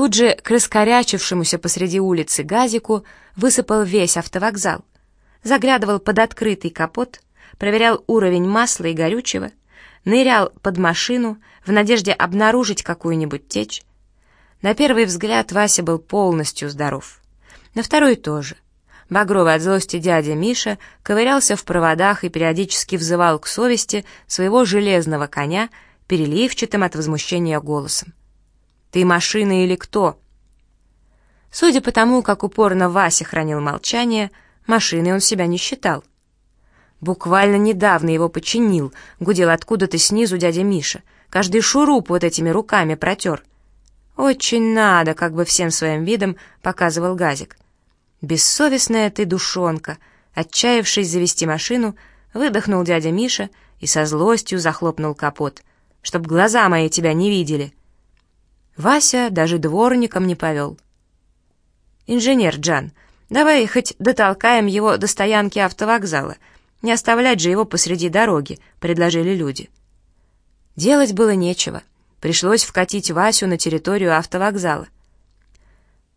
Тут же к раскорячившемуся посреди улицы газику высыпал весь автовокзал, заглядывал под открытый капот, проверял уровень масла и горючего, нырял под машину в надежде обнаружить какую-нибудь течь. На первый взгляд Вася был полностью здоров. На второй тоже. Багровый от злости дядя Миша ковырялся в проводах и периодически взывал к совести своего железного коня переливчатым от возмущения голосом. «Ты машина или кто?» Судя по тому, как упорно Вася хранил молчание, машиной он себя не считал. Буквально недавно его починил, гудел откуда-то снизу дядя Миша. Каждый шуруп вот этими руками протер. «Очень надо», как бы всем своим видом показывал Газик. «Бессовестная ты душонка», отчаявшись завести машину, выдохнул дядя Миша и со злостью захлопнул капот, чтоб глаза мои тебя не видели. Вася даже дворником не повел. «Инженер Джан, давай хоть дотолкаем его до стоянки автовокзала», не оставлять же его посреди дороги, предложили люди. Делать было нечего. Пришлось вкатить Васю на территорию автовокзала.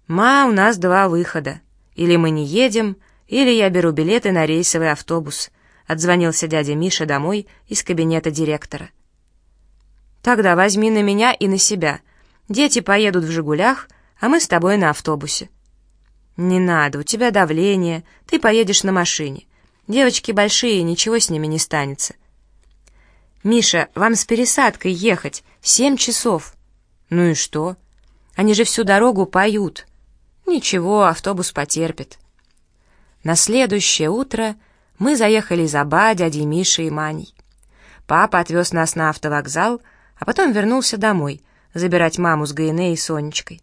«Ма, у нас два выхода. Или мы не едем, или я беру билеты на рейсовый автобус», отзвонился дядя Миша домой из кабинета директора. «Тогда возьми на меня и на себя. Дети поедут в «Жигулях», а мы с тобой на автобусе». «Не надо, у тебя давление, ты поедешь на машине. Девочки большие, ничего с ними не станется. «Миша, вам с пересадкой ехать. Семь часов». «Ну и что? Они же всю дорогу поют». «Ничего, автобус потерпит». На следующее утро мы заехали за Ба, дядей Мишей и Маней. Папа отвез нас на автовокзал, а потом вернулся домой, забирать маму с Гаине и Сонечкой.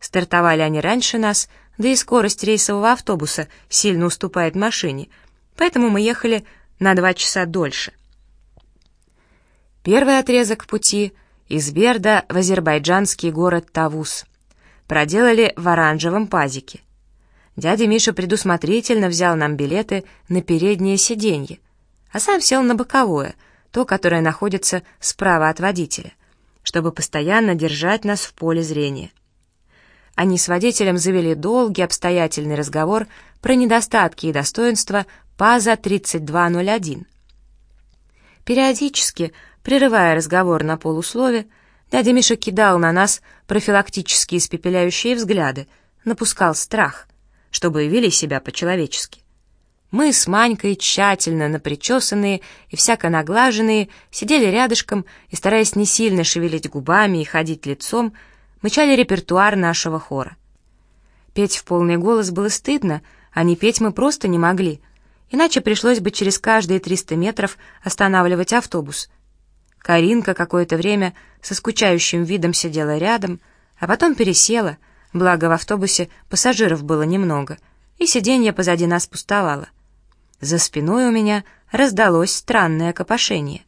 Стартовали они раньше нас, да и скорость рейсового автобуса сильно уступает машине — поэтому мы ехали на два часа дольше. Первый отрезок пути из Берда в азербайджанский город Тавус. Проделали в оранжевом пазике. Дядя Миша предусмотрительно взял нам билеты на переднее сиденье, а сам сел на боковое, то, которое находится справа от водителя, чтобы постоянно держать нас в поле зрения. Они с водителем завели долгий обстоятельный разговор про недостатки и достоинства ПАЗа 3201. Периодически, прерывая разговор на полуслове, дядя Миша кидал на нас профилактические испепеляющие взгляды, напускал страх, чтобы вели себя по-человечески. Мы с Манькой, тщательно напричесанные и всяко наглаженные, сидели рядышком и, стараясь не сильно шевелить губами и ходить лицом, мычали репертуар нашего хора. Петь в полный голос было стыдно, а не петь мы просто не могли, иначе пришлось бы через каждые 300 метров останавливать автобус. Каринка какое-то время со скучающим видом сидела рядом, а потом пересела, благо в автобусе пассажиров было немного, и сиденье позади нас пустовало. За спиной у меня раздалось странное копошение.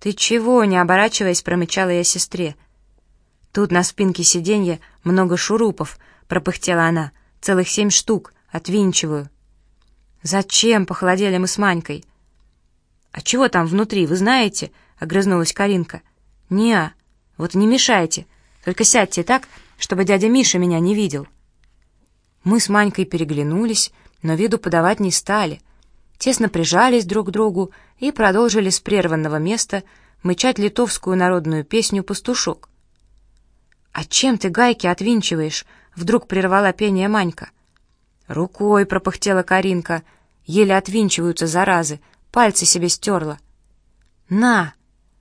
«Ты чего?» — не оборачиваясь, промычала я сестре. «Тут на спинке сиденья много шурупов», — пропыхтела она, — «целых семь штук, отвинчиваю». «Зачем?» — похолодели мы с Манькой. «А чего там внутри, вы знаете?» — огрызнулась Каринка. «Не, вот не мешайте, только сядьте так, чтобы дядя Миша меня не видел». Мы с Манькой переглянулись, но виду подавать не стали. Тесно прижались друг к другу и продолжили с прерванного места мычать литовскую народную песню «Пастушок». «А чем ты гайки отвинчиваешь?» — вдруг прервала пение Манька. «Рукой!» — пропыхтела Каринка. «Еле отвинчиваются заразы. Пальцы себе стерла». «На!»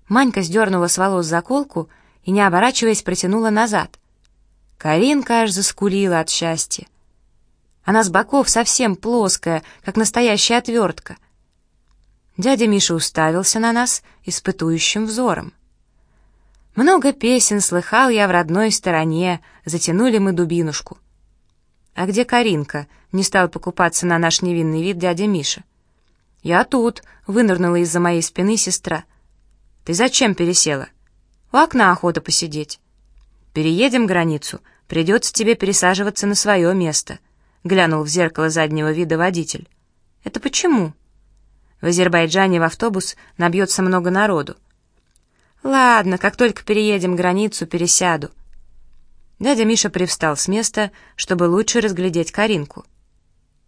Манька сдернула с волос заколку и, не оборачиваясь, протянула назад. Каринка аж заскулила от счастья. Она с боков совсем плоская, как настоящая отвертка. Дядя Миша уставился на нас испытующим взором. Много песен слыхал я в родной стороне, затянули мы дубинушку. «А где Каринка?» — не стал покупаться на наш невинный вид дядя Миша. «Я тут», — вынырнула из-за моей спины сестра. «Ты зачем пересела?» «У окна охота посидеть». «Переедем границу, придется тебе пересаживаться на свое место», — глянул в зеркало заднего вида водитель. «Это почему?» «В Азербайджане в автобус набьется много народу». «Ладно, как только переедем границу, пересяду». Дядя Миша привстал с места, чтобы лучше разглядеть Каринку.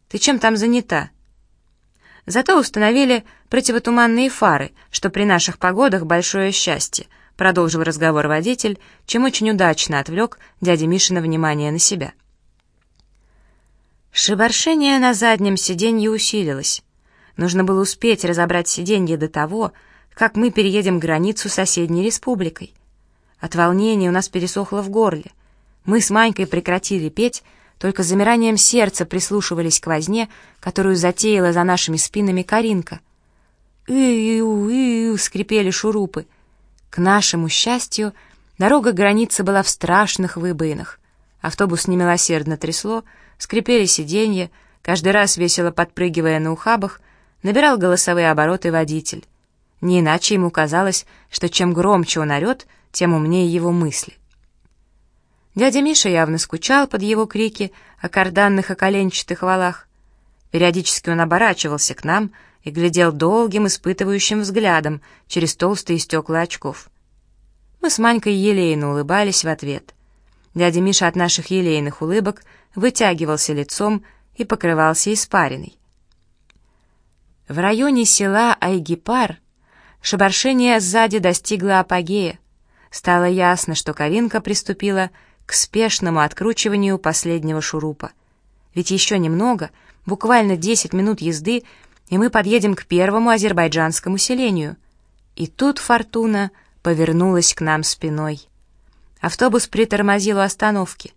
«Ты чем там занята?» Зато установили противотуманные фары, что при наших погодах большое счастье, продолжил разговор водитель, чем очень удачно отвлек дядя Мишина внимание на себя. Шибаршение на заднем сиденье усилилось. Нужно было успеть разобрать сиденье до того, как мы переедем границу с соседней республикой. От волнения у нас пересохло в горле. Мы с Манькой прекратили петь, только замиранием сердца прислушивались к возне, которую затеяла за нашими спинами Каринка. «Ию-ию!» — скрипели шурупы. К нашему счастью, дорога границы была в страшных выбоинах. Автобус немилосердно трясло, скрипели сиденья, каждый раз весело подпрыгивая на ухабах, набирал голосовые обороты водитель. Не иначе ему казалось, что чем громче он орет, тем умнее его мысли. Дядя Миша явно скучал под его крики о карданных и коленчатых валах. Периодически он оборачивался к нам и глядел долгим, испытывающим взглядом через толстые стекла очков. Мы с Манькой елейно улыбались в ответ. Дядя Миша от наших елейных улыбок вытягивался лицом и покрывался испариной. В районе села Айгипар шебаршение сзади достигло апогея. Стало ясно, что Каринка приступила к спешному откручиванию последнего шурупа. Ведь еще немного, буквально 10 минут езды, и мы подъедем к первому азербайджанскому селению. И тут Фортуна повернулась к нам спиной. Автобус притормозил у остановки.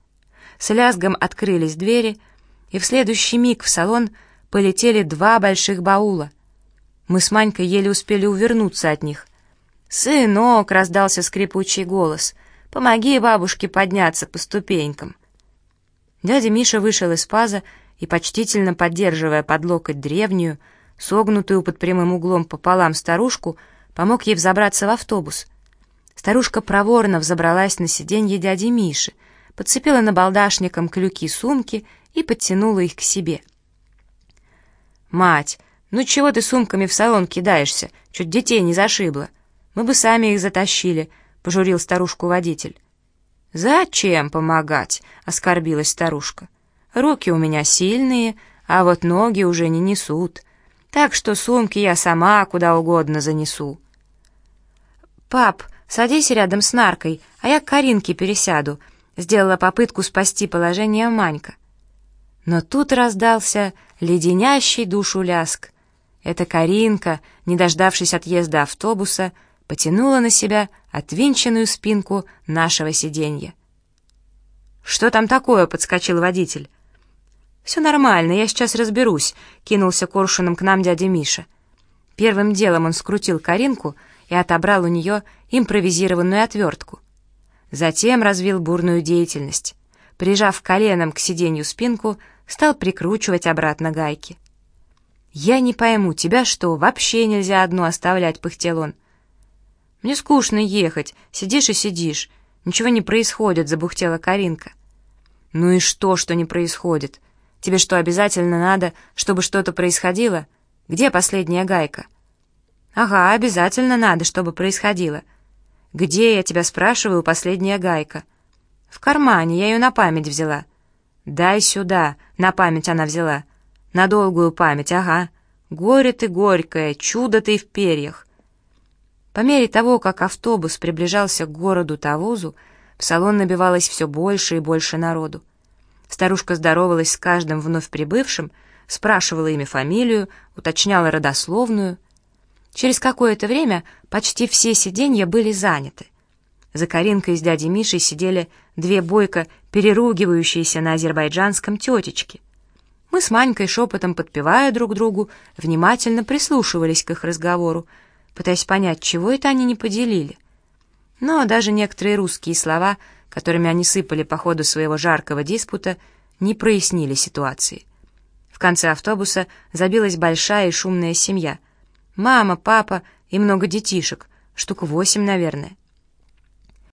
С лязгом открылись двери, и в следующий миг в салон полетели два больших баула. Мы с Манькой еле успели увернуться от них. «Сынок!» — раздался скрипучий голос. Помоги бабушке подняться по ступенькам». Дядя Миша вышел из паза и, почтительно поддерживая под локоть древнюю, согнутую под прямым углом пополам старушку, помог ей взобраться в автобус. Старушка проворно взобралась на сиденье дяди Миши, подцепила набалдашником клюки сумки и подтянула их к себе. «Мать, ну чего ты сумками в салон кидаешься? Чуть детей не зашибло. Мы бы сами их затащили», пожурил старушку водитель. «Зачем помогать?» — оскорбилась старушка. «Руки у меня сильные, а вот ноги уже не несут. Так что сумки я сама куда угодно занесу». «Пап, садись рядом с наркой, а я к Каринке пересяду», — сделала попытку спасти положение Манька. Но тут раздался леденящий душу ляск. Эта Каринка, не дождавшись отъезда автобуса, потянула на себя отвинченную спинку нашего сиденья. «Что там такое?» — подскочил водитель. «Все нормально, я сейчас разберусь», — кинулся коршуном к нам дядя Миша. Первым делом он скрутил Каринку и отобрал у нее импровизированную отвертку. Затем развил бурную деятельность. Прижав коленом к сиденью спинку, стал прикручивать обратно гайки. «Я не пойму, тебя что, вообще нельзя одну оставлять?» — пыхтел он. «Мне скучно ехать, сидишь и сидишь. Ничего не происходит», — забухтела Каринка. «Ну и что, что не происходит? Тебе что, обязательно надо, чтобы что-то происходило? Где последняя гайка?» «Ага, обязательно надо, чтобы происходило. Где, я тебя спрашиваю, последняя гайка?» «В кармане, я ее на память взяла». «Дай сюда», — на память она взяла. «На долгую память, ага. Горе ты горькое, чудо ты в перьях». По мере того, как автобус приближался к городу Тавузу, в салон набивалось все больше и больше народу. Старушка здоровалась с каждым вновь прибывшим, спрашивала имя, фамилию, уточняла родословную. Через какое-то время почти все сиденья были заняты. За Каринкой с дядей Мишей сидели две бойко переругивающиеся на азербайджанском тетечки. Мы с Манькой, шепотом подпевая друг другу, внимательно прислушивались к их разговору, пытаясь понять, чего это они не поделили. Но даже некоторые русские слова, которыми они сыпали по ходу своего жаркого диспута, не прояснили ситуации. В конце автобуса забилась большая и шумная семья. Мама, папа и много детишек, штук восемь, наверное.